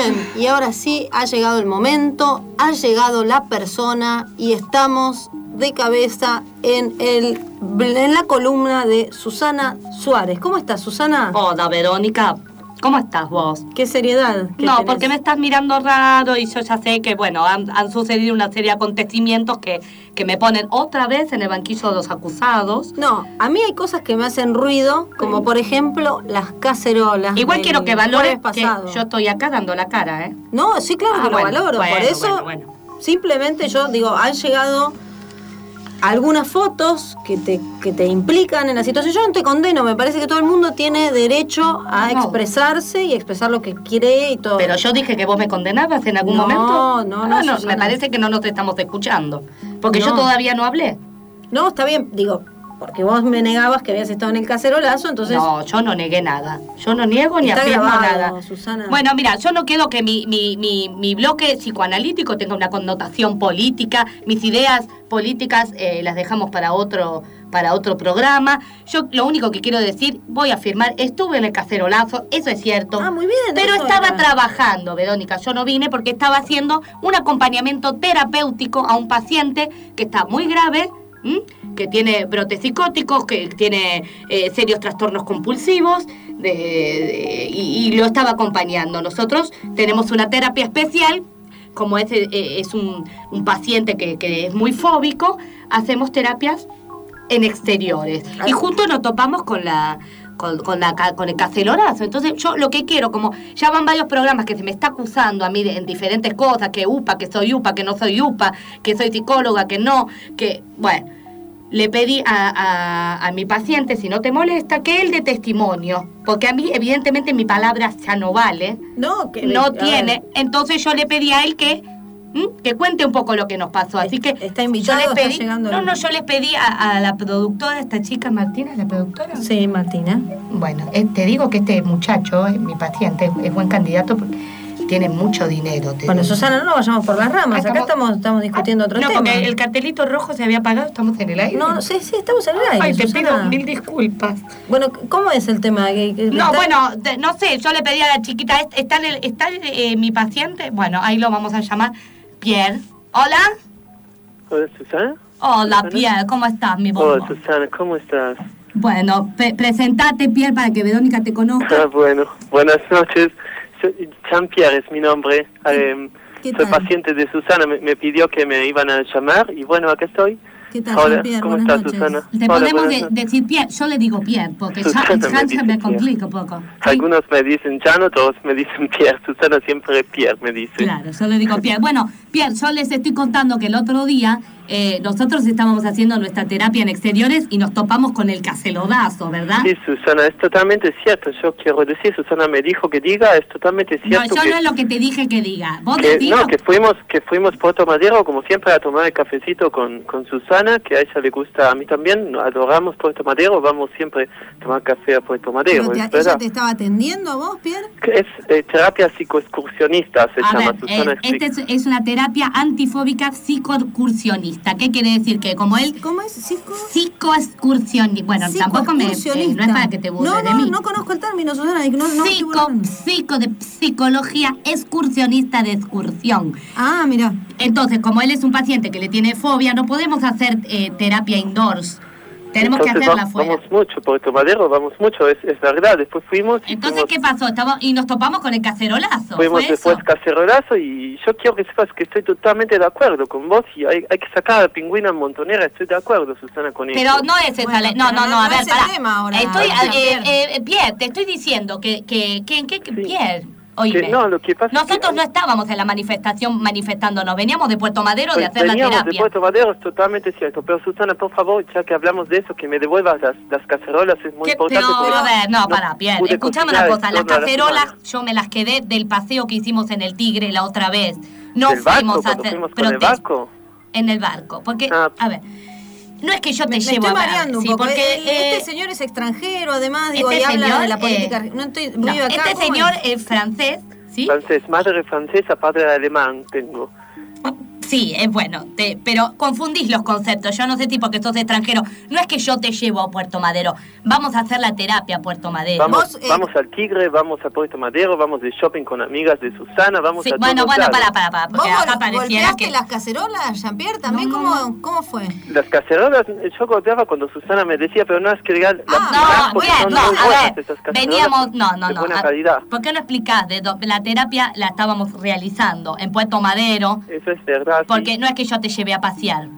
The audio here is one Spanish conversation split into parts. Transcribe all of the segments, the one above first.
Bien, y ahora sí ha llegado el momento, ha llegado la persona y estamos de cabeza en, el, en la columna de Susana Suárez. ¿Cómo estás, Susana? Hola, Verónica. ¿Cómo estás vos? ¿Qué seriedad? ¿Qué no, tenés? porque me estás mirando raro y yo ya sé que, bueno, han, han sucedido una serie de acontecimientos que, que me ponen otra vez en el banquillo de los acusados. No, a mí hay cosas que me hacen ruido, como por ejemplo las cacerolas. Igual quiero que valores que yo estoy acá dando la cara, ¿eh? No, sí, claro Ah, que lo bueno, valoro. bueno, por eso, bueno. simplemente yo digo, han llegado algunas fotos que te, que te implican en la situación. Yo no te condeno, me parece que todo el mundo tiene derecho a No. expresarse y expresar lo que quiere y todo. Pero yo dije que vos me condenabas en algún No, momento. no, Ah, no, me parece que no nos estamos escuchando. Porque yo No. todavía no hablé. No, está bien, digo, porque vos me negabas que habías estado en el cacerolazo, entonces... no, yo no negué nada. Yo no niego ni afirmo nada. Susana. Bueno, mira, yo no quiero que mi, mi, mi, mi bloque psicoanalítico tenga una connotación política. Mis ideas políticas eh, las dejamos para otro para otro programa. Yo lo único que quiero decir, voy a afirmar, estuve en el cacerolazo, eso es cierto. Ah, muy bien, Pero estaba trabajando, Verónica. Yo no vine porque estaba haciendo un acompañamiento terapéutico a un paciente que está muy grave, ¿m? Que tiene brotes psicóticos, que tiene eh, serios trastornos compulsivos, de- de- y, y lo estaba acompañando. Nosotros tenemos una terapia especial. Como es, eh, es un, un paciente que, que es muy fóbico, hacemos terapias en exteriores. Y justo nos topamos con la con, con la con el cacerorazo. Entonces, yo lo que quiero, como ya van varios programas que se me está acusando a mí de- en diferentes cosas, que UPA, que soy UPA, que no soy UPA, que soy psicóloga, que no, que, bueno, le pedí a, a- a mi paciente, si no te molesta, que él de testimonio, porque a mí, evidentemente, mi palabra ya no vale, no, que, no tiene, entonces yo le pedí a él que que cuente un poco lo que nos pasó. Así que Está invitado, yo les está pedí, llegando no, no, yo les pedí a, a la productora, esta chica Martina, la productora. Sí, Martina. Bueno, eh, te digo que este muchacho, eh, mi paciente, es, es buen candidato porque tiene mucho dinero. Bueno, digo. Susana, no nos vayamos por las ramas. Ah, Acá estamos, estamos discutiendo otro no, tema. porque el cartelito rojo se había apagado, estamos en el aire. No, sí, sí, estamos en el aire. Ay, te pido mil disculpas. Bueno, ¿cómo es el tema? No, está- bueno, de- no sé, yo le pedí a la chiquita, ¿est- ¿está, el- está eh, mi paciente? Bueno, ahí lo vamos a llamar Pierre. Hola. Hola Susana. Hola, Susana. Pierre, ¿cómo estás, mi Hola bombón? Susana, ¿cómo estás? Bueno, pre- presentate, Pierre, para que Verónica te Ah, conozca. bueno, buenas noches. Jean-Pierre es mi nombre. Eh, ¿Qué soy tal? paciente de Susana, me, me pidió que me iban a llamar y bueno, acá estoy. ¿Qué tal, Hola, Jean-Pierre? ¿cómo estás. Susana? Te Hola, podemos de- decir Pierre, yo le digo Pierre, porque ya, Susana me ya se dice me Pierre. complica un poco. ¿sí? Algunos me dicen Jan, otros me dicen Pierre. Susana siempre Pierre me dice. Claro, yo le digo Pierre. Bueno, Pierre, yo les estoy contando que el otro día eh, nosotros estábamos haciendo nuestra terapia en exteriores y nos topamos con el cacelodazo, ¿verdad? Sí, Susana, es totalmente cierto. Yo quiero decir, Susana me dijo que diga, es totalmente no, cierto yo que, no es lo que te dije que diga. Vos que- decís no, lo- que fuimos que fuimos Puerto Madero como siempre a tomar el cafecito con, con Susana, que a ella le gusta, a mí también, adoramos Puerto Madero, vamos siempre a tomar café a Puerto Madero, ¿Pero te- es ¿Ella te estaba atendiendo a vos, Pierre? Que Es eh, terapia psicoexcursionista, se A llama ver, Susana. eh, esta es, es una terapia antifóbica ¿Qué quiere decir? Que como él ¿Cómo es? ¿Psico? psicoexcursionista. Bueno, tampoco me, eh, no es para que te burles no, de no, mí. No conozco el término, Susana. No, no Psico, psico de psicología excursionista de excursión. Ah, mira. Entonces, como él es un paciente que le tiene fobia, no podemos hacer eh, terapia indoors. Tenemos Entonces, que hacerla va- afuera. Vamos mucho, Puerto Madero, vamos mucho, es, es verdad. Después fuimos Entonces, fuimos, ¿qué pasó? Estaba- y nos topamos con el cacerolazo. fuimos ¿Fue después eso? cacerolazo y yo quiero que sepas que estoy totalmente de acuerdo con vos y hay, hay que sacar a la pingüina montonera, estoy de acuerdo, Susana, con Pero eso. no es esa Bueno, la- No, pero no, no- no, a no ver, es el tema ahora. Estoy, Ah, eh, Pierre. eh, Pierre, te estoy diciendo que, que, que, que, que- Sí. Pierre, oíme. no, lo que pasa es Nosotros que- no estábamos en la manifestación manifestándonos, veníamos de Puerto Madero de Pues hacer la veníamos de terapia. Puerto Madero, es totalmente cierto. Pero Susana, por favor, ya que hablamos de eso, que me devuelvas las, las cacerolas, es muy importante. Pero, porque a ver, no, para, Pierre. pude Escuchame una cosa. Las la cacerolas semana. yo me las quedé del paseo que hicimos en el Tigre la otra vez. No ¿Del barco? fuimos a hacer fuimos con el barco? en el barco. Porque, Ah. a ver, no es que yo te Me, me llevo estoy a ver, mareando un sí, poco. porque Eh, eh, este señor es extranjero, además, digo, este y habla señor, de la política. eh, no estoy, no, acá, este ¿cómo señor es? es francés, ¿sí? Francés, madre francesa, padre alemán tengo. Sí, es bueno, te- pero confundís los conceptos. Yo no sé si porque sos extranjero. No es que yo te llevo a Puerto Madero. Vamos a hacer la terapia a Puerto Madero. Vamos, eh, vamos al Tigre, vamos a Puerto Madero, vamos de shopping con amigas de Susana, vamos Sí, a bueno, bueno, lados. para, para, para. ¿Vos Porque acá golpeaste que. las cacerolas, Jean-Pierre? ¿También? No, no, ¿Cómo, no. ¿Cómo fue? Las cacerolas, eh, yo golpeaba cuando Susana me decía, pero no es que las Ah, No, las bien, son no, a buenas ver, veníamos, no, no, no. buena a- calidad. ¿Por qué no explicás? De do- la terapia la estábamos realizando en Puerto Madero, Eso es verdad. Sí. porque no es que yo te llevé a pasear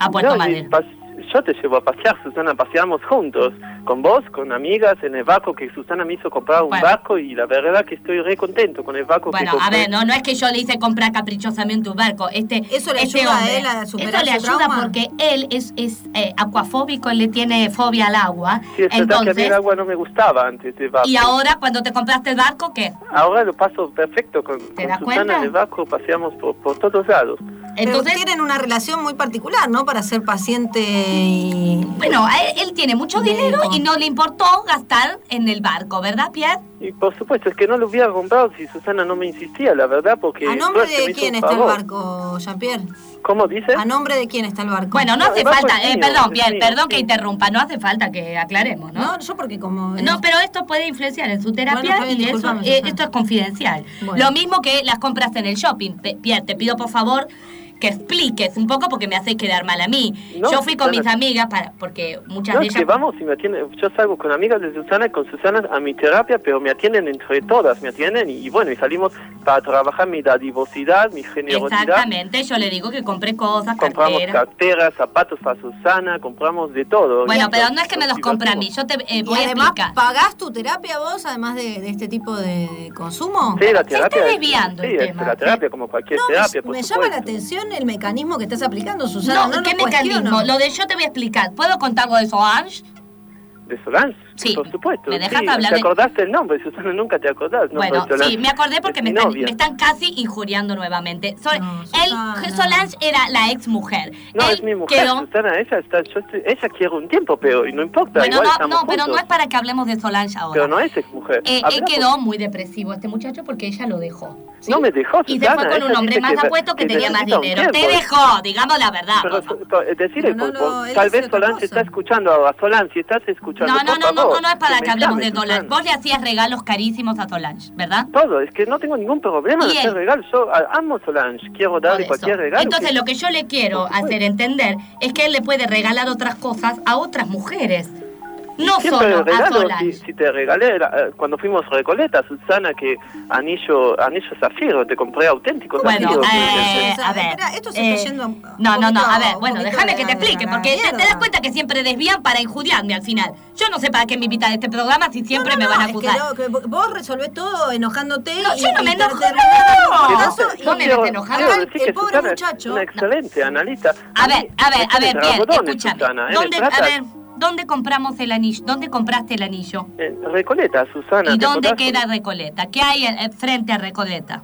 a Puerto No, Madero. pas- yo te llevo a pasear, Susana, paseamos juntos, con vos, con amigas, en el barco que Susana me hizo comprar un Bueno. barco y la verdad que estoy re contento con el barco que Bueno, a compré. ver, no, no es que yo le hice comprar caprichosamente un barco. Este, ¿Eso le este ayuda a hombre, él a superar Eso le su ayuda trauma? porque él es, es eh, acuafóbico, él le tiene fobia al agua. Sí, es verdad que a mí Entonces, el agua no me gustaba antes del barco. y ahora cuando te compraste el barco, ¿qué? Ahora lo paso perfecto con, con das Susana cuenta? en el barco, paseamos por, por todos lados. Entonces, Pero tienen una relación muy particular, ¿no? Para ser paciente y... bueno, a él, él tiene mucho Médico. dinero y no le importó gastar en el barco, ¿verdad, Pierre? Y por supuesto, es que no lo hubiera comprado si Susana no me insistía, la verdad, porque... ¿A nombre de quién está el barco, Jean-Pierre? ¿Cómo dice? ¿A nombre de quién está el barco? Bueno, no No, hace falta, eh, mío, perdón, Pierre, perdón que interrumpa, no hace falta que aclaremos, ¿no? No, yo porque como... No, pero esto puede influenciar en su terapia Bueno, y eso, eh, esto es confidencial. Bueno. Lo mismo que las compras en el shopping. Pierre, te pido por favor que expliques un poco porque me hace quedar mal a mí. No, Yo fui con mis amigas para porque muchas No, de es ellas que vamos y me atienden, yo salgo con amigas de Susana y con Susana a mi terapia, pero me atienden entre todas, me atienden y, bueno, y salimos para trabajar mi dadivosidad, mi generosidad. Exactamente, yo le digo que compré cosas, Compramos carteras. carteras, zapatos para Susana, compramos de todo. Bueno, pero no es que me los compre a mí, yo te eh, ¿Y voy a además explicar. pagás tu terapia vos, además de, de este tipo de consumo? Sí, la Se está terapia. es- desviando sí, tema, la terapia como cualquier No, me, terapia, por me llama la supuesto. El mecanismo que estás aplicando, Susana. No, No, ¿qué lo mecanismo? cuestiono. Lo de yo te voy a explicar. ¿Puedo contar algo de Solange? ¿De Solange? Sí. Por supuesto. ¿Me dejas sí. hablar ¿Te de- acordaste el nombre? Susana, nunca te acordás. No, bueno, sí, me acordé porque es me están, me están casi injuriando nuevamente. So- No, él, Susana. Solange era la ex mujer. No, él es mi mujer, quedó- Susana, ella está, yo estoy- ella quiere un tiempo, pero y no importa, Bueno, igual no, estamos no, pero no es para que hablemos de Solange ahora. Pero no es ex mujer. Eh, él quedó muy depresivo este muchacho porque ella lo dejó. ¿sí? No me dejó, Y se Susana, fue con un hombre más que- apuesto que, que tenía más dinero. Te dejó, digamos la verdad. Pero, por favor. so- so- decirle, No, no, por- no, por- él tal vez Solange está escuchando ahora. Solange, si estás escuchando, No, no, no, no, favor, no, es para me que hablemos de. Susana. Vos le hacías regalos carísimos a Solange, ¿verdad? Todo, es que no tengo ningún problema de hacer regalos. Yo a- amo Solange, quiero darle cualquier regalo. Entonces que- lo que yo le quiero hacer entender es que él le puede regalar otras cosas a otras mujeres. No Siempre solo a regalo, si, Solange. si te regalé la- eh, cuando fuimos a Recoleta, Susana, que anillo, anillo zafiro, te compré auténticos Bueno, zafiros. eh, a ver. espera, esto se eh, está yendo un No, no, no, a ver, bueno, déjame que te explique, porque te, te das cuenta que siempre desvían para injuriarme al final. Yo no sé para qué me invitan a este programa si siempre No, me no, van a no, es que acusar. lo- que vos resolvés todo enojándote No, y, yo no me enojo, no. No, no me Acá decir el que pobre Susana es muchacho- Una excelente analista. A ver, a ver, me a ver, bien, escúchame. ¿eh? ¿Dónde, Me a ver, ¿dónde compramos el anillo? ¿Dónde compraste el anillo? En Recoleta, Susana. ¿Y ¿te dónde acordás? queda Recoleta? ¿Qué hay frente a Recoleta?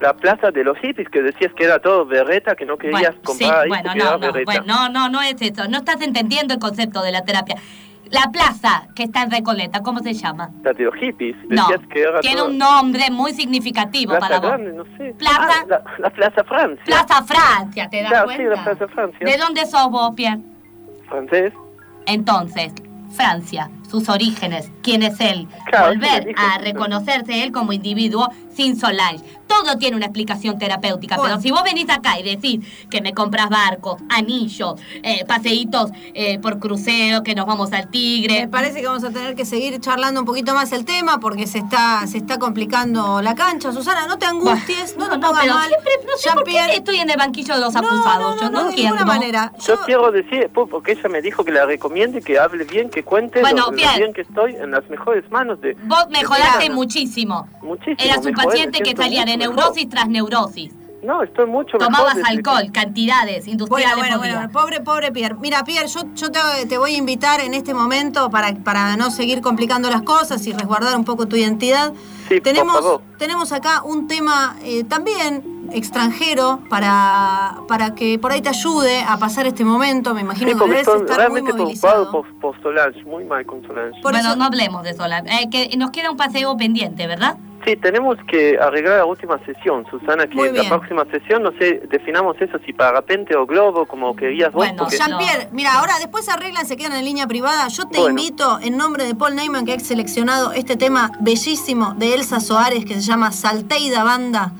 La plaza de los hippies, que decías que era todo berreta, que no querías Bueno, sí, comprar ahí bueno, no, no, bueno, no, no, no es eso. No estás entendiendo el concepto de la terapia. La plaza que está en Recoleta, ¿cómo se llama? La de los hippies, No, que era tiene un nombre muy significativo Plaza para vos. Grande, no sé. Plaza- Ah, la, la Plaza Francia. Plaza Francia, ¿te das Claro, sí, cuenta? la Plaza Francia. ¿De dónde sos vos, Pierre? Francés. Entonces, Francia, sus orígenes, quién es él, Claro, volver a reconocerse él como individuo sin Solange. Todo tiene una explicación terapéutica, Bueno. pero si vos venís acá y decís que me compras barcos, anillos, eh, paseitos eh, por crucero, que nos vamos al Me Tigre. parece que vamos a tener que seguir charlando un poquito más el tema porque se está se está complicando la cancha. Susana, no te angusties, no, te pongas pero mal. siempre, no sé por qué Jean-Pierre- estoy en el banquillo de los No, acusados, no, yo no, no, de ninguna entiendo. manera. Yo, Yo- quiero decir, po- porque ella me dijo que la recomiende, que hable bien, que cuente Bueno, lo, bien. bien que estoy en las mejores manos de... Vos de mejoraste Susana. muchísimo. Muchísimo. Eras un paciente que salía de neurosis mejor. tras neurosis. No, estoy mucho Tomabas mejor. desde que- alcohol, cantidades Bueno, industriales bueno, por día. bueno, pobre, pobre Pierre. Mira, Pierre, yo, yo te, te voy a invitar en este momento para, para no seguir complicando las cosas y resguardar un poco tu identidad. Sí, por tenemos, favor. tenemos acá un tema eh, también extranjero para, para que por ahí te ayude a pasar este momento. Me imagino Sí, que debes estar muy realmente preocupado movilizado. por, por Solange, muy mal con Solange. Por bueno, eso- no hablemos de Solange. Eh, que nos queda un paseo pendiente, ¿verdad? Sí, tenemos que arreglar la última sesión, Susana, que Muy la próxima sesión, no sé, definamos eso si parapente o globo, como querías vos. Bueno, porque- Jean-Pierre, mira, ahora después se arreglan, se quedan en línea privada. Yo te Bueno. invito, en nombre de Paul Neyman, que ha seleccionado este tema bellísimo de Elsa Soares, que se llama Salteida Banda,